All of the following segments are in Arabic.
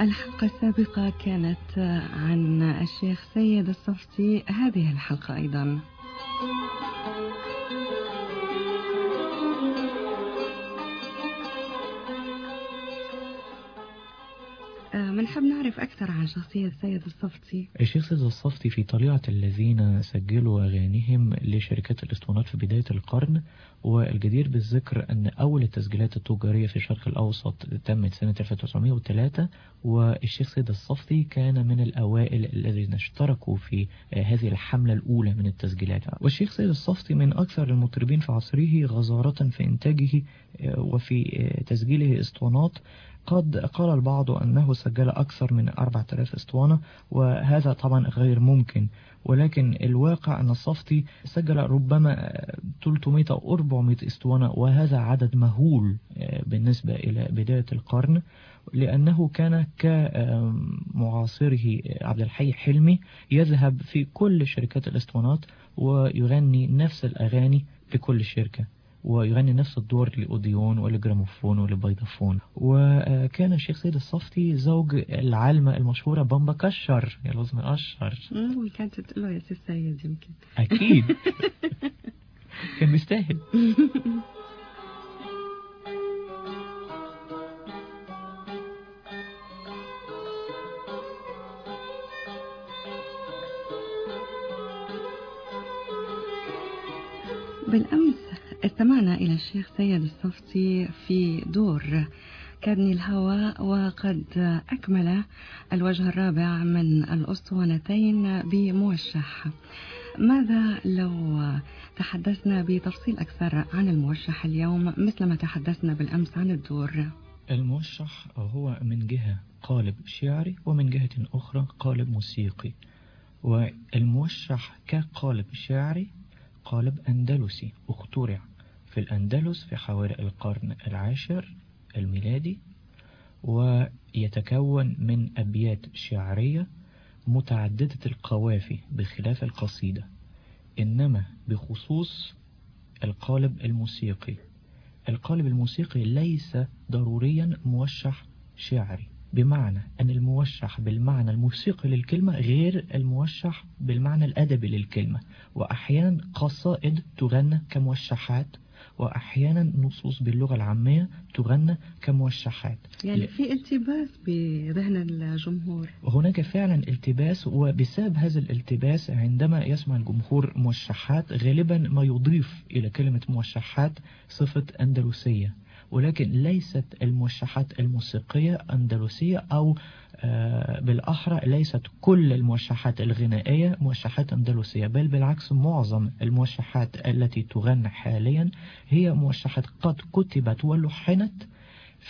الحلقة السابقة كانت عن الشيخ سيد الصفتي. هذه الحلقة أيضا. بنحب نعرف أكثر عن شخصية سيد الصفتي. الشيخ سيد الصفتي في طليعة الذين سجلوا أغانيهم لشركات الإسطوانات في بداية القرن والجدير بالذكر أن أول التسجيلات التجارية في الشرق الأوسط تمت سنة 1903 والشيخ سيد الصفتي كان من الأوائل الذين اشتركوا في هذه الحملة الأولى من التسجيلات. والشيخ سيد الصفتي من أكثر المطربين في عصره غزارة في إنتاجه وفي تسجيله إسطوانات قد قال البعض أنه سجل أكثر من 4000 اسطوانة وهذا طبعا غير ممكن. ولكن الواقع أن الصفتي سجل ربما 300 أو 400 اسطوانة وهذا عدد مهول بالنسبة إلى بداية القرن لأنه كان كمعاصره عبد الحي حلمي يذهب في كل شركات الاسطوانات ويغني نفس الأغاني لكل شركة. ويغني نفس الدور لأوديون ولجراموفون ولبيضافون وكان الشيخ سيد الصفتي زوج العالمة المشهورة بامبا كشر. يا لازم أشهر كانت تقول له يا سي سيد يمكن. أكيد. كان بيستاهل بالأمس استمعنا إلى الشيخ سيد الصفتي في دور كادني الهوى وقد أكمل الوجه الرابع من الأسطوانتين بموشح. ماذا لو تحدثنا بتفصيل أكثر عن الموشح اليوم مثل ما تحدثنا بالأمس عن الدور؟ الموشح هو من جهة قالب شعري ومن جهة أخرى قالب موسيقي. والموشح كقالب شعري قالب أندلسي اخترع في الأندلس في حوالي القرن العاشر الميلادي ويتكون من أبيات شعرية متعددة القوافي بخلاف القصيدة إنما بخصوص القالب الموسيقي. القالب الموسيقي ليس ضروريا موشح شعري بمعنى أن الموشح بالمعنى الموسيقي للكلمة غير الموشح بالمعنى الأدبي للكلمة وأحيانا قصائد تغنى كموشحات وأحيانا نصوص باللغة العامية تغنى كموشحات. يعني في التباس بذهن الجمهور. هناك فعلا التباس وبسبب هذا الالتباس عندما يسمع الجمهور موشحات غالبا ما يضيف إلى كلمة موشحات صفة أندلسية. ولكن ليست الموشحات الموسيقية أندلسية أو بالأحرى ليست كل الموشحات الغنائية موشحات أندلسية بل بالعكس معظم الموشحات التي تغنى حاليا هي موشحات قد كتبت ولحنت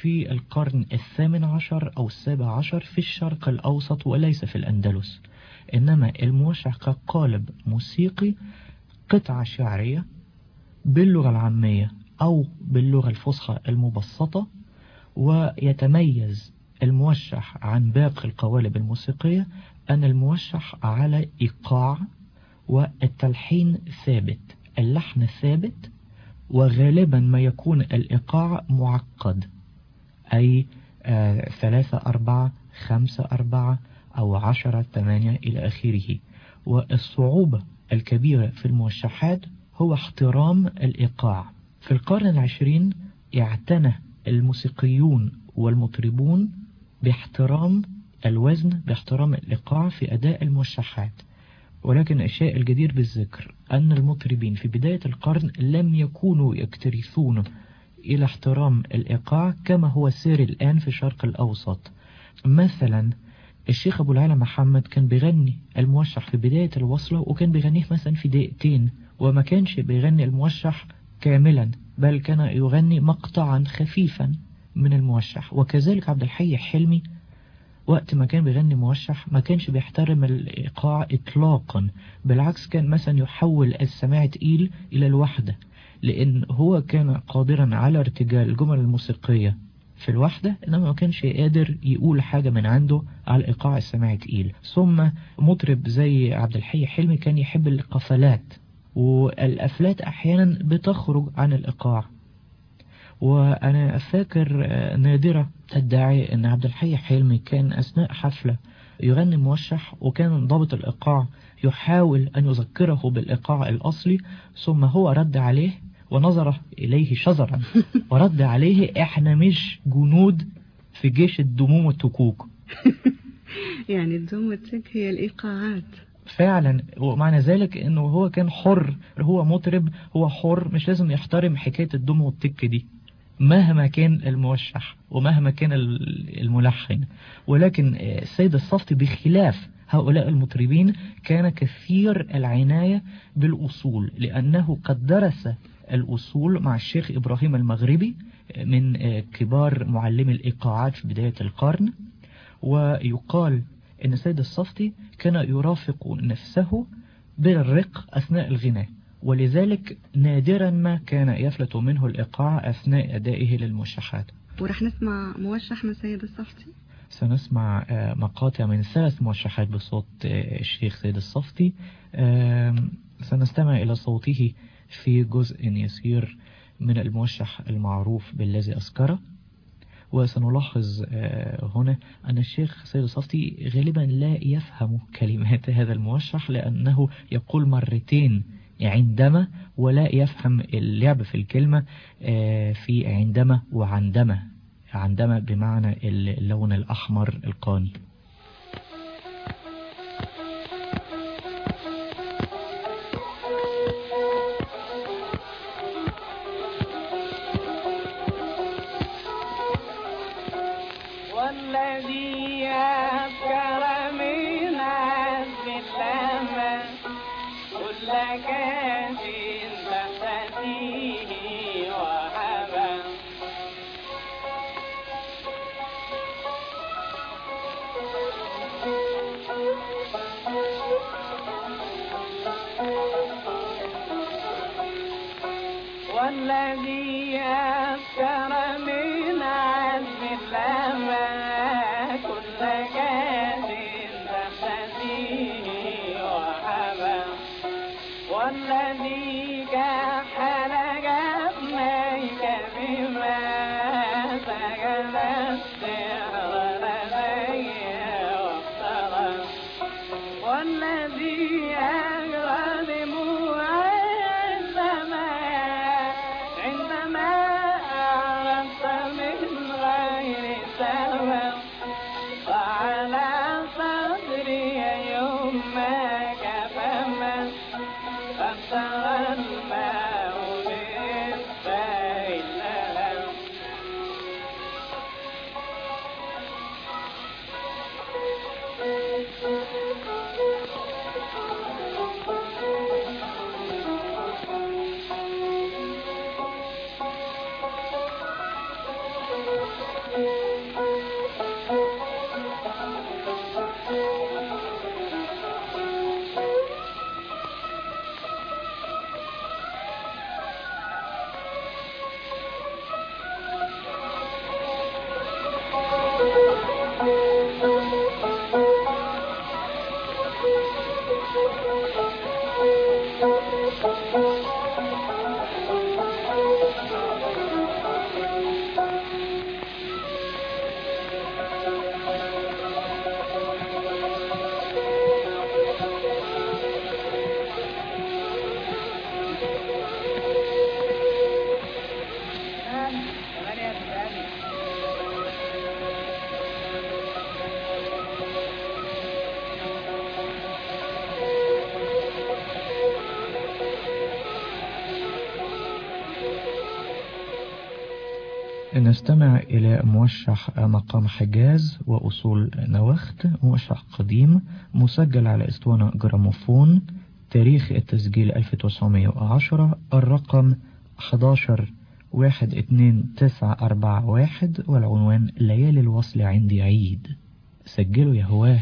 في القرن الثامن عشر أو السابع عشر في الشرق الأوسط وليس في الأندلس. إنما الموشح كقالب موسيقي قطعة شعرية باللغة العامية أو باللغة الفصحى المبسطة ويتميز الموشح عن باقي القوالب الموسيقية أن الموشح على إيقاع والتلحين ثابت اللحن ثابت وغالبا ما يكون الإيقاع معقد أي آه ثلاثة أربعة خمسة أربعة أو عشرة ثمانية إلى آخره. والصعوبة الكبيرة في الموشحات هو احترام الإيقاع. في القرن العشرين اعتنى الموسيقيون والمطربون باحترام الوزن باحترام الإيقاع في أداء الموشحات. ولكن الشيء الجدير بالذكر أن المطربين في بداية القرن لم يكونوا يكترثون إلى احترام الإيقاع كما هو سير الآن في الشرق الأوسط. مثلا الشيخ أبو العلا محمد كان بيغني الموشح في بداية الوصلة وكان بيغنيه مثلا في دقيقتين وما كانش بيغني الموشح كاملا بل كان يغني مقطعا خفيفا. من الموشح. وكذلك عبد الحي حلمي وقت ما كان بيغني موشح ما كانش بيحترم الإيقاع إطلاقا بالعكس كان مثلا يحول السماع تقيل إلى الوحدة لأن هو كان قادرا على ارتجال الجمل الموسيقية في الوحدة إنما ما كانش قادر يقول حاجة من عنده على إيقاع السماع تقيل. ثم مطرب زي عبد الحي حلمي كان يحب القفلات والأفلات أحيانا بتخرج عن الإيقاع. وأنا فاكر نادرة تدعي أن عبد الحي حلمي كان أثناء حفلة يغني موشح وكان ضابط الإيقاع يحاول أن يذكره بالإيقاع الأصلي ثم هو رد عليه ونظر إليه شزرا ورد عليه إحنا مش جنود في جيش الدموم والتكوك. يعني الدم والتك هي الإيقاعات. فعلا ومعنى ذلك إنه هو كان حر هو مطرب هو حر مش لازم يحترم حكاية الدم والتك دي. مهما كان الموشح ومهما كان الملحن ولكن السيد الصفتي بخلاف هؤلاء المطربين كان كثير العناية بالأصول لأنه قد درس الأصول مع الشيخ إبراهيم المغربي من كبار معلمي الإيقاعات في بداية القرن ويقال أن السيد الصفتي كان يرافق نفسه بالرق أثناء الغناء. ولذلك نادرا ما كان يفلت منه الإيقاع أثناء أدائه للموشحات. ورح نسمع موشح من سيد الصفتي؟ سنسمع مقاطع من ثلاث موشحات بصوت الشيخ سيد الصفتي. سنستمع إلى صوته في جزء يسير من الموشح المعروف بالذي أسكره وسنلاحظ هنا أن الشيخ سيد الصفتي غالبا لا يفهم كلمات هذا الموشح لأنه يقول مرتين عندما ولا يفهم اللعب في الكلمة في عندما وعندما. عندما بمعنى اللون الأحمر القاني اللمة موشح مقام حجاز وأصول نوخت موشح قديم مسجل على إسطوانة جراموفون تاريخ التسجيل 1910 الرقم 11 واحد اتنين تسعة أربعة واحد والعنوان ليالي الوصل عندي عيد. سجلوا يا هواه.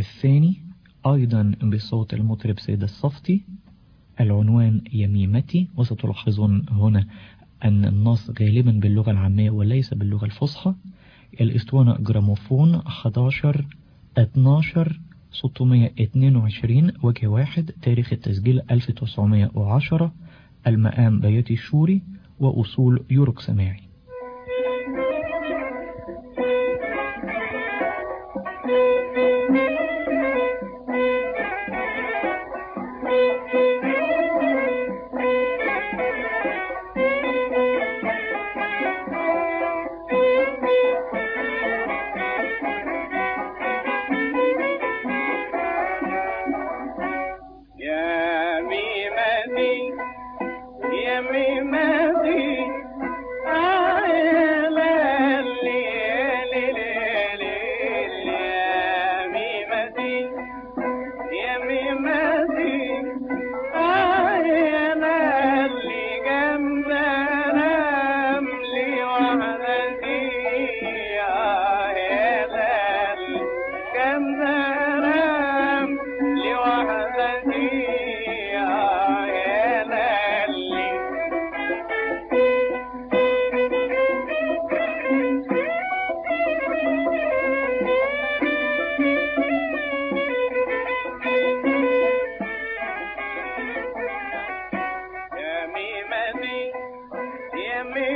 الثاني أيضا بصوت المطرب سيد الصفتي العنوان يميمتي وستلاحظون هنا أن النص غالبا باللغة العامية وليس باللغة الفصحى. الإسطوانة جراموفون 11 12 622 وجه واحد تاريخ التسجيل 1910 المقام بياتي الشوري وأصول يورك سماعي.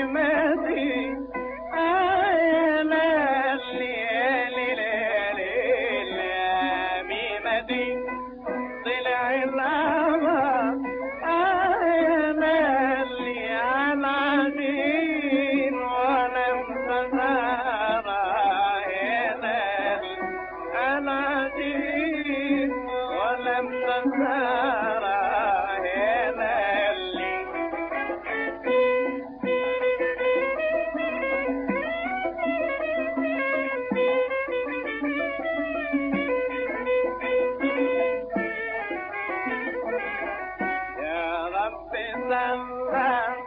يا يا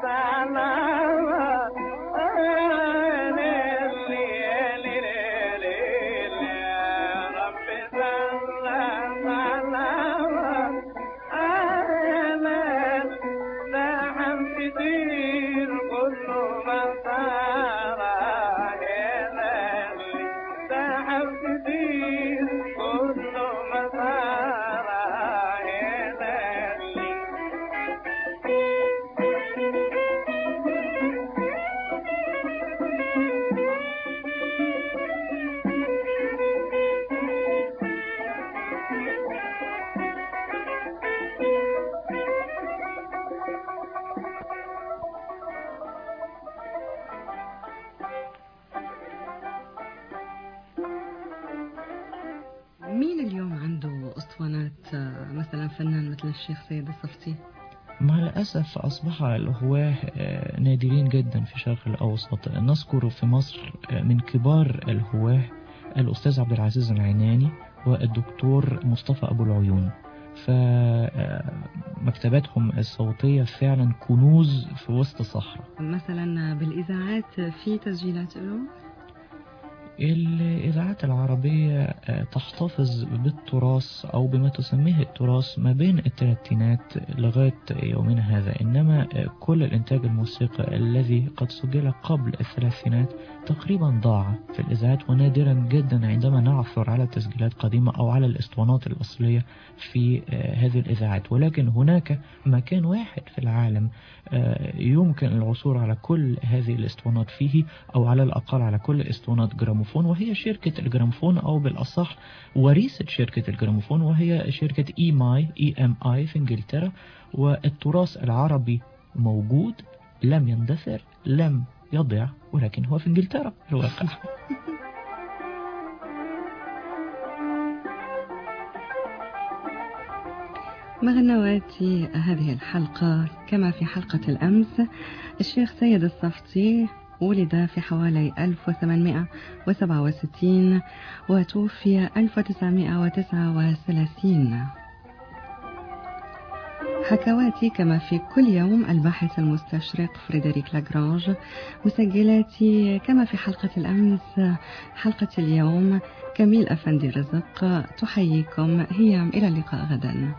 الشيخ سيد الصفتي؟ مع الأسف أصبح الهواة آه، نادرين جدا في الشرق الأوسط. نذكر في مصر آه، من كبار الهواة الأستاذ عبد العزيز العناني والدكتور مصطفى أبو العيون. فمكتباتهم الصوتية فعلا كنوز في وسط صحراء. مثلا بالإذاعات في تسجيلات له الإذاعات العربية آه، تحتفظ بالتراث أو بما تسميه التراث ما بين الثلاثينات لغاية يومنا هذا. إنما آه، كل الإنتاج الموسيقي الذي قد سجل قبل الثلاثينات تقريبا ضاع في الإذاعات ونادرا جدا عندما نعثر على تسجيلات قديمة أو على الإسطوانات الأصلية في آه، هذه الإذاعات. ولكن هناك مكان واحد في العالم يمكن العثور على كل هذه الإسطوانات فيه أو على الأقل على كل إسطوانات جراموفون. وهي شركة الجراموفون أو بالأصح وريثة شركة الجراموفون وهي شركة إي ماي EMI في إنجلترا والتراث العربي موجود لم يندثر لم يضع ولكن هو في إنجلترا الواقع. مغنوات هذه الحلقة كما في حلقة الأمس الشيخ سيد الصفتي ولد في حوالي 1867 وتوفي 1939 حكواتي كما في كل يوم الباحث المستشرق فريدريك لاجرانج مسجلاتي كما في حلقة الأمس حلقة اليوم كميل أفندي رزق تحييكم هيام إلى اللقاء غدا.